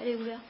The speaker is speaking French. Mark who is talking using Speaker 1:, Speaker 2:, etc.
Speaker 1: Elle est ouverte.